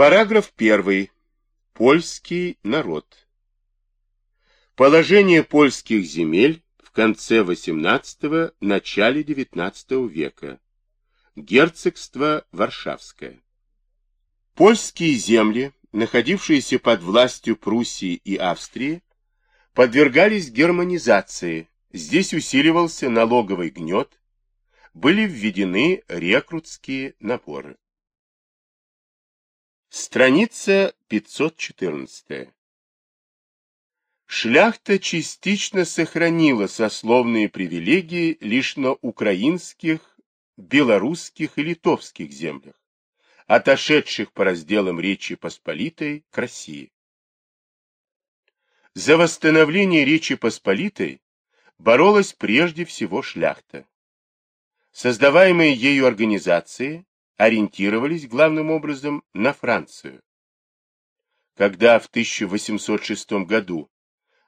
Параграф 1. Польский народ. Положение польских земель в конце XVIII – начале XIX века. Герцогство Варшавское. Польские земли, находившиеся под властью Пруссии и Австрии, подвергались германизации, здесь усиливался налоговый гнет, были введены рекрутские наборы. Страница 514. Шляхта частично сохранила сословные привилегии лишь на украинских, белорусских и литовских землях, отошедших по разделам Речи Посполитой к России. За восстановление Речи Посполитой боролась прежде всего шляхта. Создаваемые ею организации ориентировались главным образом на Францию. Когда в 1806 году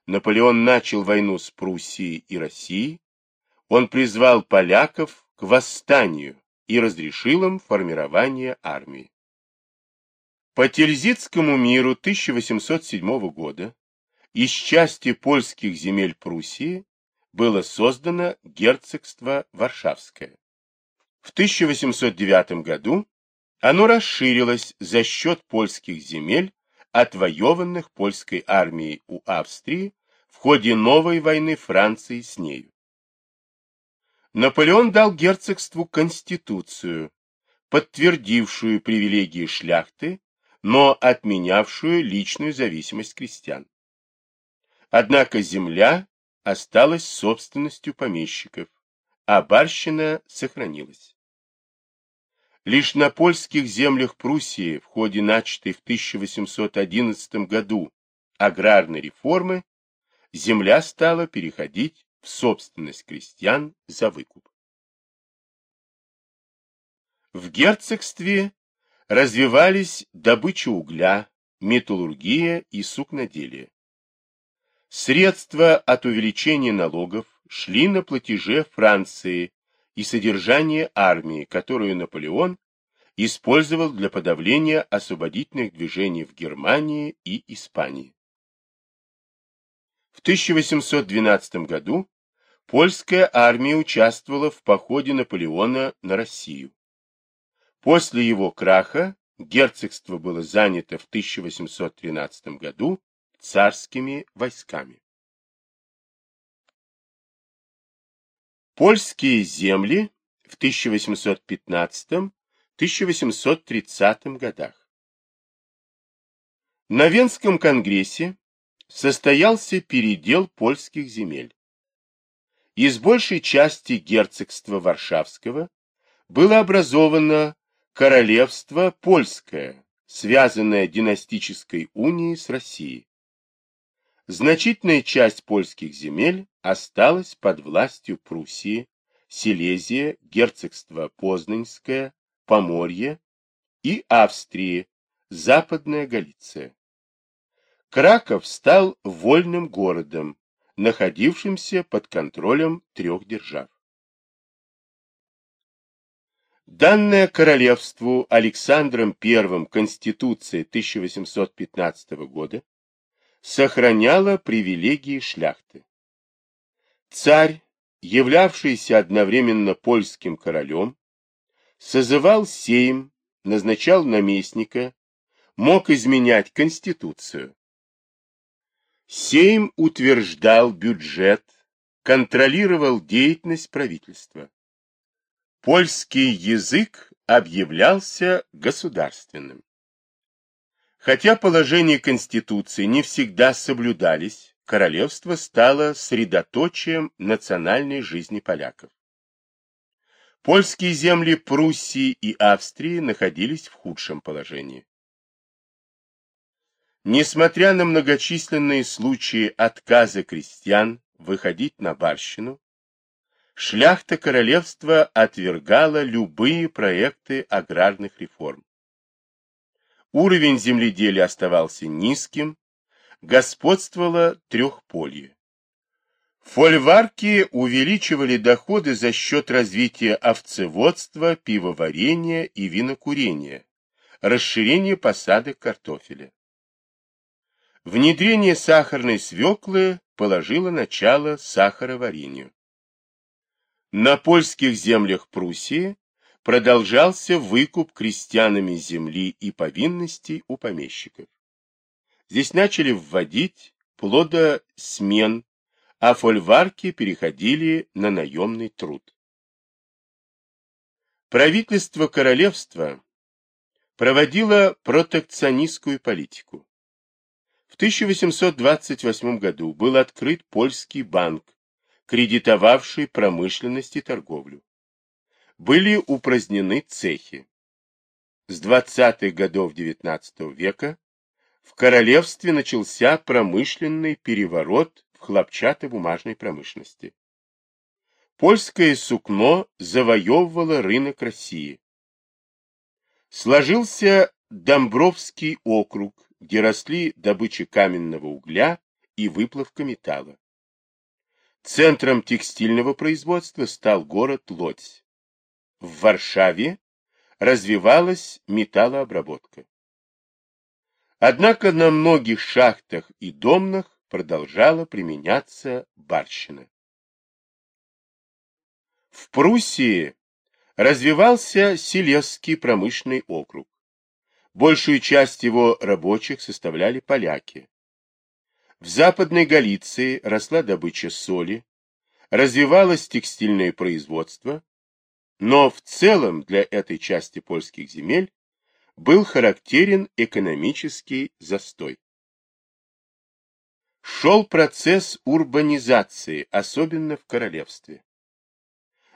Наполеон начал войну с Пруссией и Россией, он призвал поляков к восстанию и разрешил им формирование армии. По Тильзитскому миру 1807 года из части польских земель Пруссии было создано герцогство Варшавское. В 1809 году оно расширилось за счет польских земель, отвоеванных польской армией у Австрии в ходе новой войны Франции с нею. Наполеон дал герцогству конституцию, подтвердившую привилегии шляхты, но отменявшую личную зависимость крестьян. Однако земля осталась собственностью помещиков, а барщина сохранилась. Лишь на польских землях Пруссии в ходе начатой в 1811 году аграрной реформы земля стала переходить в собственность крестьян за выкуп. В герцогстве развивались добыча угля, металлургия и сукноделие. Средства от увеличения налогов шли на платеже Франции и содержание армии, которую Наполеон использовал для подавления освободительных движений в Германии и Испании. В 1812 году польская армия участвовала в походе Наполеона на Россию. После его краха герцогство было занято в 1813 году царскими войсками. Польские земли в 1815-1830 годах. На Венском конгрессе состоялся передел польских земель. Из большей части герцогства Варшавского было образовано королевство польское, связанное династической унией с Россией. Значительная часть польских земель осталась под властью Пруссии, Силезия, герцогство Познанское, Поморье и Австрии, Западная Галиция. Краков стал вольным городом, находившимся под контролем трех держав. Данная королевству Александром I Конституция 1815 года сохраняла привилегии шляхты. Царь, являвшийся одновременно польским королем, созывал сейм, назначал наместника, мог изменять конституцию. Сейм утверждал бюджет, контролировал деятельность правительства. Польский язык объявлялся государственным. Хотя положения Конституции не всегда соблюдались, королевство стало средоточием национальной жизни поляков. Польские земли Пруссии и Австрии находились в худшем положении. Несмотря на многочисленные случаи отказа крестьян выходить на барщину, шляхта королевства отвергала любые проекты аграрных реформ. Уровень земледелия оставался низким, господствовало трехполье. Фольварки увеличивали доходы за счет развития овцеводства, пивоварения и винокурения, расширение посадок картофеля. Внедрение сахарной свеклы положило начало сахароварению. На польских землях Пруссии продолжался выкуп крестьянами земли и повинностей у помещиков. Здесь начали вводить плодосмен, а фольварки переходили на наемный труд. Правительство королевства проводило протекционистскую политику. В 1828 году был открыт польский банк, кредитовавший промышленность и торговлю. Были упразднены цехи. С 20-х годов XIX века в королевстве начался промышленный переворот в хлопчатобумажной промышленности. Польское сукно завоевывало рынок России. Сложился Домбровский округ, где росли добыча каменного угля и выплавка металла. Центром текстильного производства стал город Лодзь. В Варшаве развивалась металлообработка. Однако на многих шахтах и домнах продолжала применяться барщина. В Пруссии развивался Силезский промышленный округ. Большую часть его рабочих составляли поляки. В Западной Галиции росла добыча соли, развивалось текстильное производство, но в целом для этой части польских земель был характерен экономический застой. Шел процесс урбанизации, особенно в королевстве.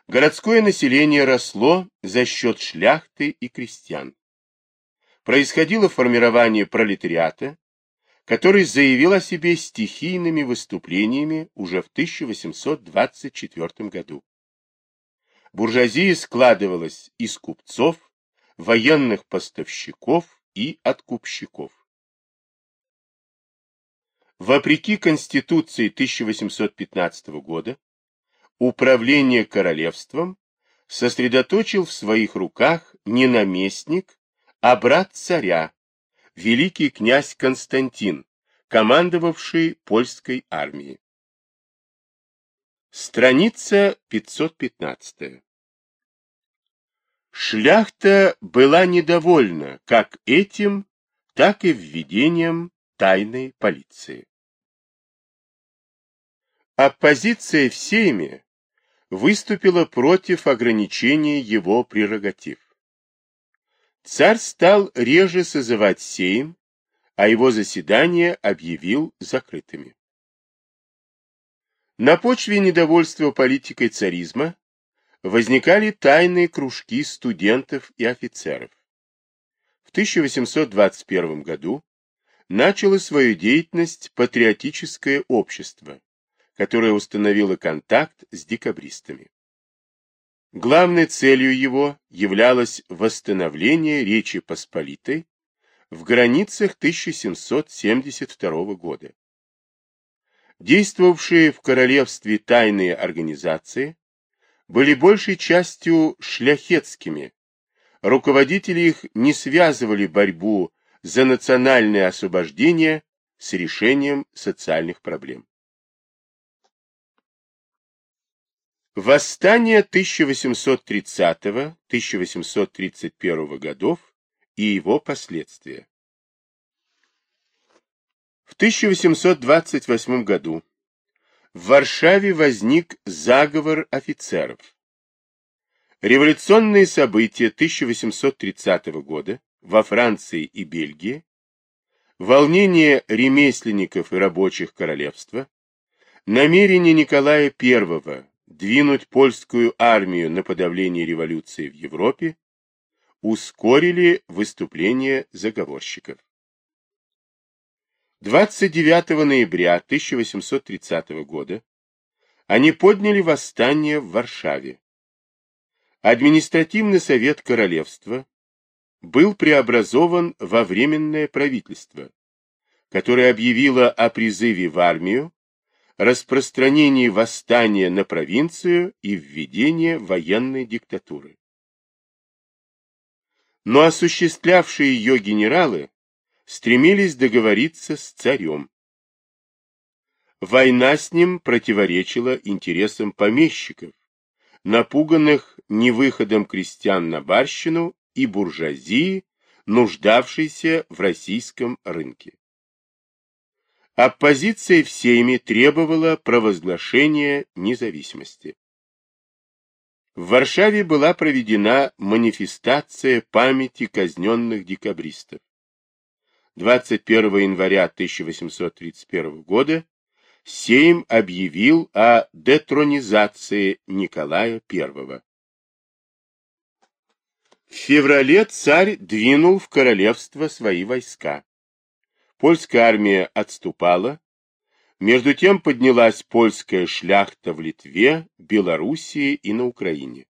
Городское население росло за счет шляхты и крестьян происходило формирование пролетариата, который заявил о себе стихийными выступлениями уже в 1824 году. Буржуазия складывалась из купцов, военных поставщиков и откупщиков. Вопреки Конституции 1815 года, управление королевством сосредоточил в своих руках не наместник, а брат царя, великий князь Константин, командовавший польской армией. Страница 515. Шляхта была недовольна как этим, так и введением тайной полиции. Оппозиция в Сейме выступила против ограничения его прерогатив. Царь стал реже созывать сейм, а его заседания объявил закрытыми. На почве недовольства политикой царизма возникали тайные кружки студентов и офицеров. В 1821 году начало свою деятельность патриотическое общество, которое установило контакт с декабристами. Главной целью его являлось восстановление Речи Посполитой в границах 1772 года. Действовавшие в королевстве тайные организации были большей частью шляхетскими. Руководители их не связывали борьбу за национальное освобождение с решением социальных проблем. Восстание 1830-1831 годов и его последствия. В 1828 году в Варшаве возник заговор офицеров. Революционные события 1830 года во Франции и Бельгии, волнение ремесленников и рабочих королевства, намерение Николая I двинуть польскую армию на подавление революции в Европе, ускорили выступление заговорщиков. 29 ноября 1830 года они подняли восстание в Варшаве. Административный совет королевства был преобразован во Временное правительство, которое объявило о призыве в армию распространении восстания на провинцию и введение военной диктатуры. Но осуществлявшие ее генералы стремились договориться с царем. Война с ним противоречила интересам помещиков, напуганных невыходом крестьян на барщину и буржуазии, нуждавшейся в российском рынке. Оппозиция всеми требовала провозглашения независимости. В Варшаве была проведена манифестация памяти казненных декабристов. 21 января 1831 года Сейм объявил о детронизации Николая I. В феврале царь двинул в королевство свои войска. Польская армия отступала. Между тем поднялась польская шляхта в Литве, Белоруссии и на Украине.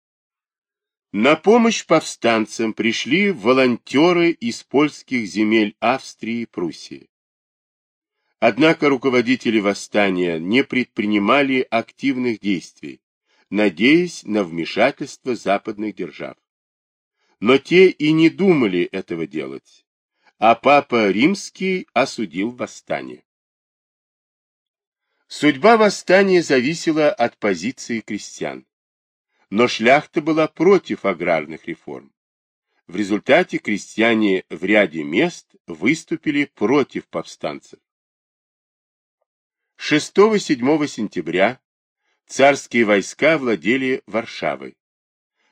На помощь повстанцам пришли волонтеры из польских земель Австрии и Пруссии. Однако руководители восстания не предпринимали активных действий, надеясь на вмешательство западных держав. Но те и не думали этого делать а папа римский осудил восстание. Судьба восстания зависела от позиции крестьян. Но шляхта была против аграрных реформ. В результате крестьяне в ряде мест выступили против повстанцев. 6-7 сентября царские войска владели Варшавой.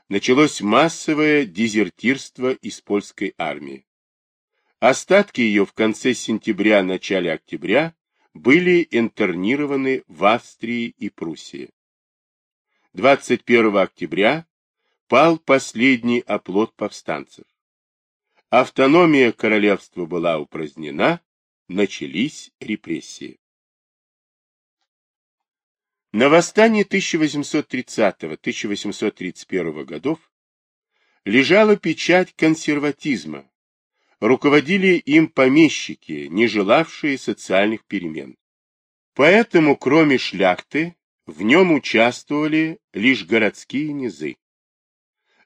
Началось массовое дезертирство из польской армии. Остатки ее в конце сентября-начале октября были интернированы в Австрии и Пруссии. 21 октября пал последний оплот повстанцев. Автономия королевства была упразднена, начались репрессии. На восстании 1830-1831 годов лежала печать консерватизма, руководили им помещики, не желавшие социальных перемен. Поэтому, кроме шляхты, в нем участвовали лишь городские низы.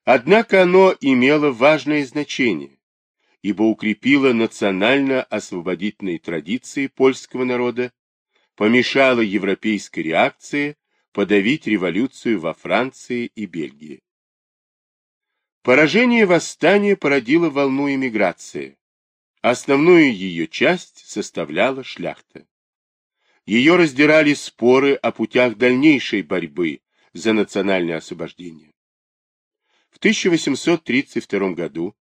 Однако оно имело важное значение, ибо укрепило национально-освободительные традиции польского народа, помешало европейской реакции подавить революцию во Франции и Бельгии. Поражение восстания породило волну эмиграции. Основную ее часть составляла шляхта. Ее раздирали споры о путях дальнейшей борьбы за национальное освобождение. В 1832 году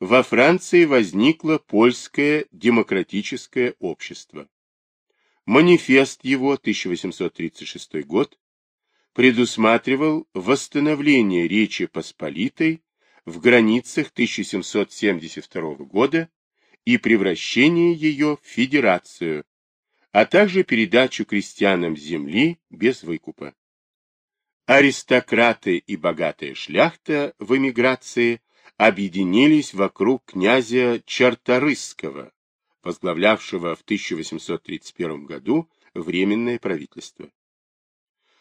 во Франции возникло польское демократическое общество. Манифест его 1836 год предусматривал восстановление Речи Посполитой в границах 1772 года и превращение ее в федерацию, а также передачу крестьянам земли без выкупа. Аристократы и богатая шляхта в эмиграции объединились вокруг князя Чарторысского, возглавлявшего в 1831 году Временное правительство.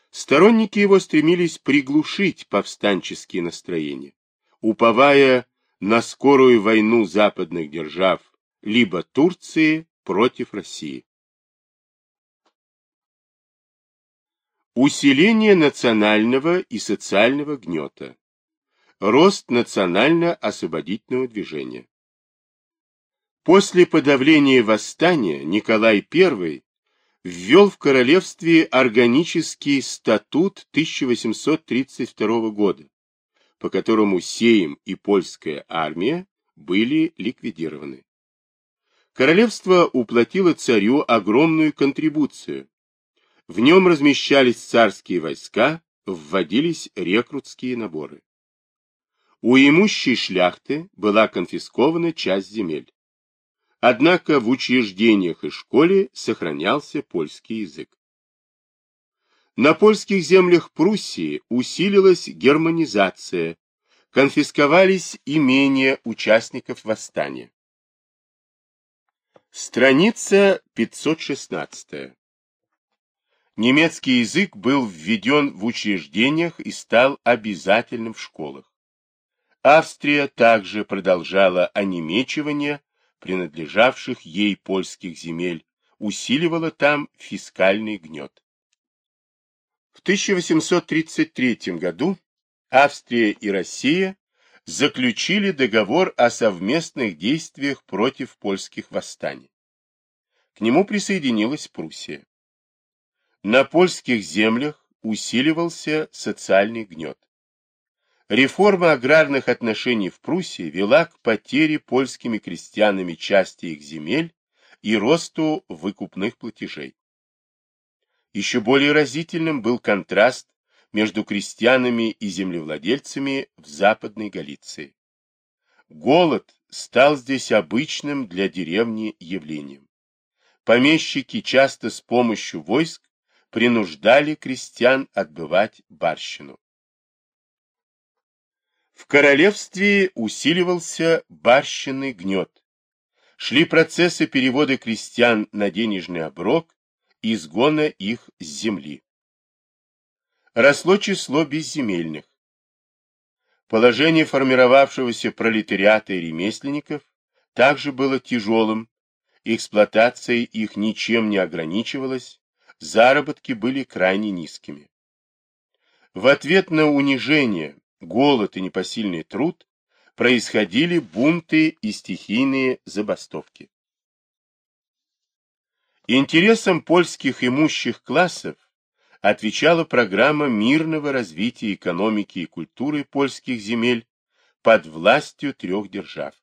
Сторонники его стремились приглушить повстанческие настроения уповая на скорую войну западных держав, либо Турции против России. Усиление национального и социального гнета. Рост национально-освободительного движения. После подавления восстания Николай I ввел в королевстве органический статут 1832 года, по которому Сейм и польская армия были ликвидированы. Королевство уплатило царю огромную контрибуцию. В нем размещались царские войска, вводились рекрутские наборы. У имущей шляхты была конфискована часть земель. Однако в учреждениях и школе сохранялся польский язык. На польских землях Пруссии усилилась германизация, конфисковались имения участников восстания. Страница 516. Немецкий язык был введен в учреждениях и стал обязательным в школах. Австрия также продолжала онемечивание принадлежавших ей польских земель, усиливала там фискальный гнет. В 1833 году Австрия и Россия заключили договор о совместных действиях против польских восстаний. К нему присоединилась Пруссия. На польских землях усиливался социальный гнет. Реформа аграрных отношений в Пруссии вела к потере польскими крестьянами части их земель и росту выкупных платежей. Еще более разительным был контраст между крестьянами и землевладельцами в Западной Галиции. Голод стал здесь обычным для деревни явлением. Помещики часто с помощью войск принуждали крестьян отбывать барщину. В королевстве усиливался барщинный гнет. Шли процессы перевода крестьян на денежный оброк и изгона их с земли. Росло число безземельных. Положение формировавшегося пролетариата и ремесленников также было тяжелым, эксплуатация их ничем не ограничивалась, заработки были крайне низкими. В ответ на унижение голод и непосильный труд, происходили бунты и стихийные забастовки. Интересам польских имущих классов отвечала программа мирного развития экономики и культуры польских земель под властью трех держав.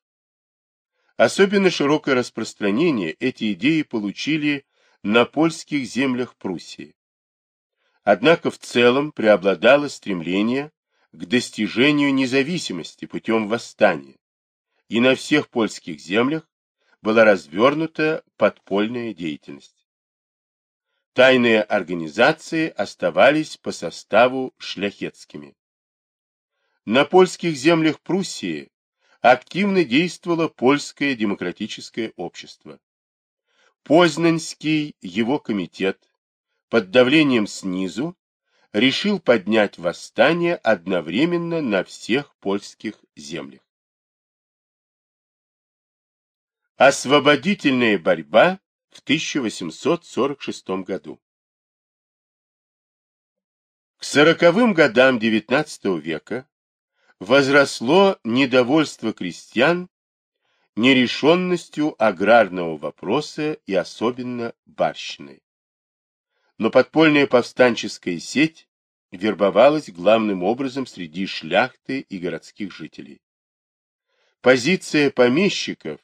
Особенно широкое распространение эти идеи получили на польских землях Пруссии. Однако в целом преобладало стремление к достижению независимости путем восстания, и на всех польских землях была развернута подпольная деятельность. Тайные организации оставались по составу шляхетскими. На польских землях Пруссии активно действовало польское демократическое общество. Познанский его комитет под давлением снизу решил поднять восстание одновременно на всех польских землях. Освободительная борьба в 1846 году. К сороковым годам XIX века возросло недовольство крестьян нерешенностью аграрного вопроса и особенно барщиной но подпольная повстанческая сеть вербовалась главным образом среди шляхты и городских жителей. Позиция помещиков,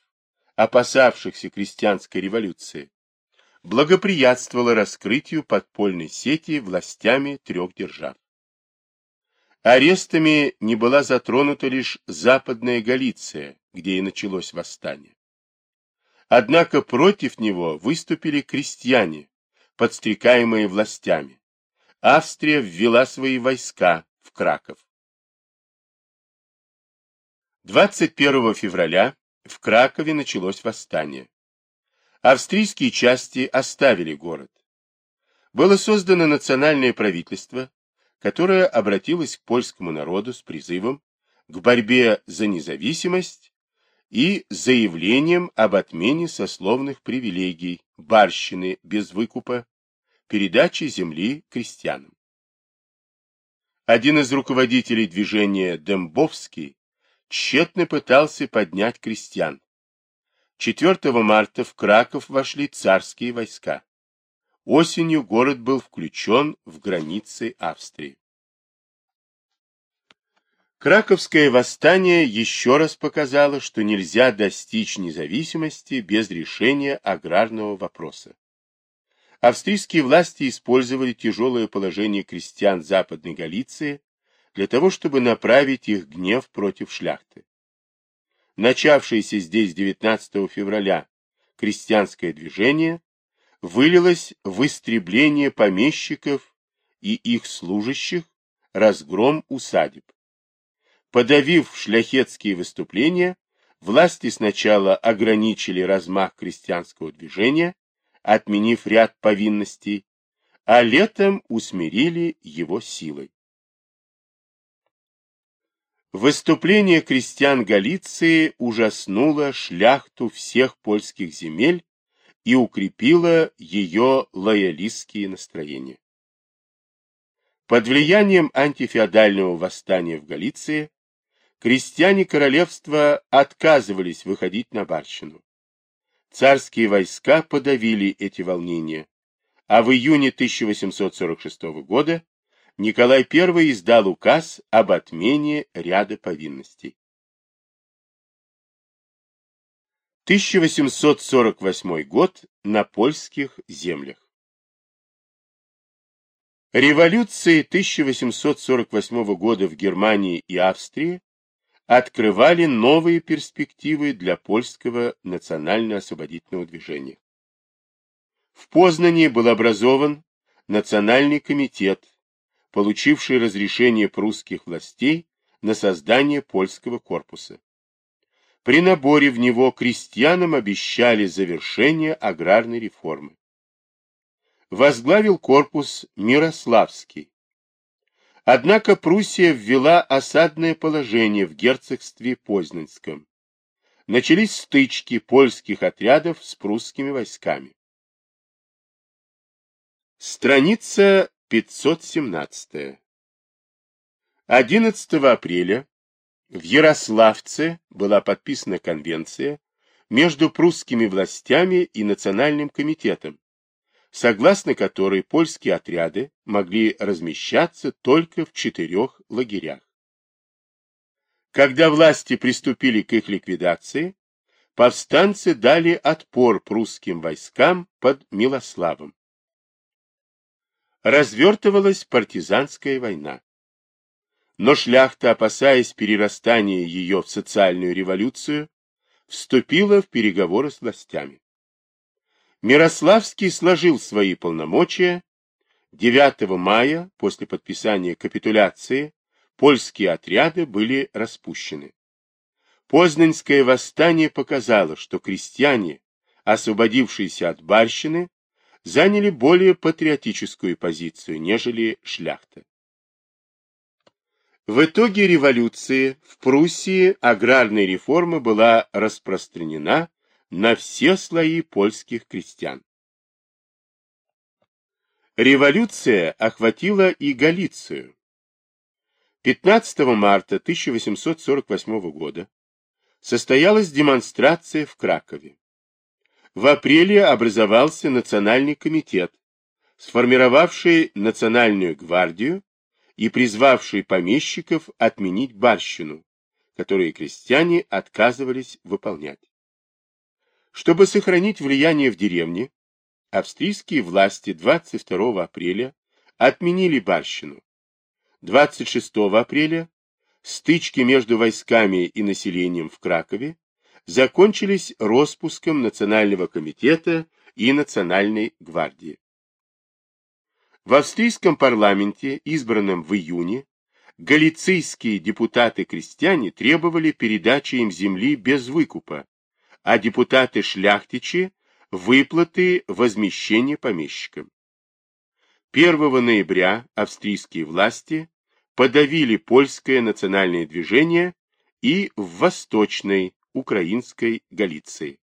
опасавшихся крестьянской революции, благоприятствовала раскрытию подпольной сети властями трех держав. Арестами не была затронута лишь Западная Галиция, где и началось восстание. Однако против него выступили крестьяне, подстрекаемые властями. Австрия ввела свои войска в Краков. 21 февраля в Кракове началось восстание. Австрийские части оставили город. Было создано национальное правительство, которое обратилось к польскому народу с призывом к борьбе за независимость и заявлением об отмене сословных привилегий, барщины без выкупа, передачи земли крестьянам. Один из руководителей движения Дембовский тщетно пытался поднять крестьян. 4 марта в Краков вошли царские войска. Осенью город был включен в границы Австрии. Краковское восстание еще раз показало, что нельзя достичь независимости без решения аграрного вопроса. Австрийские власти использовали тяжелое положение крестьян Западной Галиции для того, чтобы направить их гнев против шляхты. Начавшееся здесь 19 февраля крестьянское движение вылилось в истребление помещиков и их служащих, разгром усадеб. Подавив шляхетские выступления, власти сначала ограничили размах крестьянского движения, отменив ряд повинностей, а летом усмирили его силой. Выступление крестьян Галиции ужаснуло шляхту всех польских земель и укрепило ее лоялистские настроения. Под влиянием антифеодального восстания в Галиции крестьяне королевства отказывались выходить на барщину. Царские войска подавили эти волнения, а в июне 1846 года Николай I издал указ об отмене ряда повинностей. 1848 год на польских землях. Революции 1848 года в Германии и Австрии открывали новые перспективы для польского национально-освободительного движения. В Познане был образован Национальный комитет получивший разрешение прусских властей на создание польского корпуса. При наборе в него крестьянам обещали завершение аграрной реформы. Возглавил корпус Мирославский. Однако Пруссия ввела осадное положение в герцогстве Познанском. Начались стычки польских отрядов с прусскими войсками. Страница 517. 11 апреля в Ярославце была подписана конвенция между прусскими властями и Национальным комитетом, согласно которой польские отряды могли размещаться только в четырех лагерях. Когда власти приступили к их ликвидации, повстанцы дали отпор прусским войскам под Милославом развертывалась партизанская война. Но шляхта, опасаясь перерастания ее в социальную революцию, вступила в переговоры с властями. Мирославский сложил свои полномочия. 9 мая, после подписания капитуляции, польские отряды были распущены. Познанское восстание показало, что крестьяне, освободившиеся от барщины, заняли более патриотическую позицию, нежели шляхта. В итоге революции в Пруссии аграрная реформа была распространена на все слои польских крестьян. Революция охватила и Галицию. 15 марта 1848 года состоялась демонстрация в Кракове. В апреле образовался Национальный комитет, сформировавший Национальную гвардию и призвавший помещиков отменить барщину, которые крестьяне отказывались выполнять. Чтобы сохранить влияние в деревне, австрийские власти 22 апреля отменили барщину. 26 апреля стычки между войсками и населением в Кракове закончились распуском Национального комитета и Национальной гвардии. В австрийском парламенте, избранном в июне, галицийские депутаты-крестьяне требовали передачи им земли без выкупа, а депутаты-шляхтичи – выплаты возмещения помещикам. 1 ноября австрийские власти подавили польское национальное движение и в Восточной, украинской Галиции.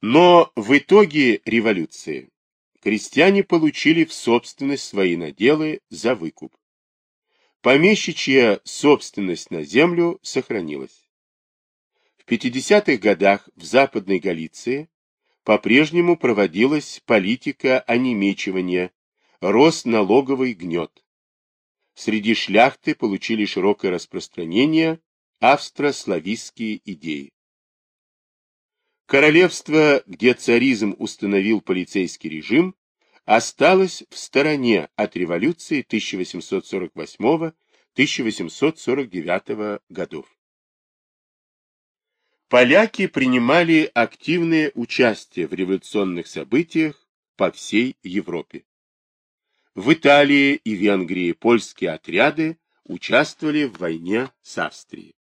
Но в итоге революции крестьяне получили в собственность свои наделы за выкуп. Помещичья собственность на землю сохранилась. В 50-х годах в Западной Галиции по-прежнему проводилась политика онемечивания, рос налоговый гнет. Среди шляхты получили широкое распространение австро-славистские идеи. Королевство, где царизм установил полицейский режим, осталось в стороне от революции 1848-1849 годов. Поляки принимали активное участие в революционных событиях по всей Европе. В Италии и Венгрии польские отряды участвовали в войне с Австрией.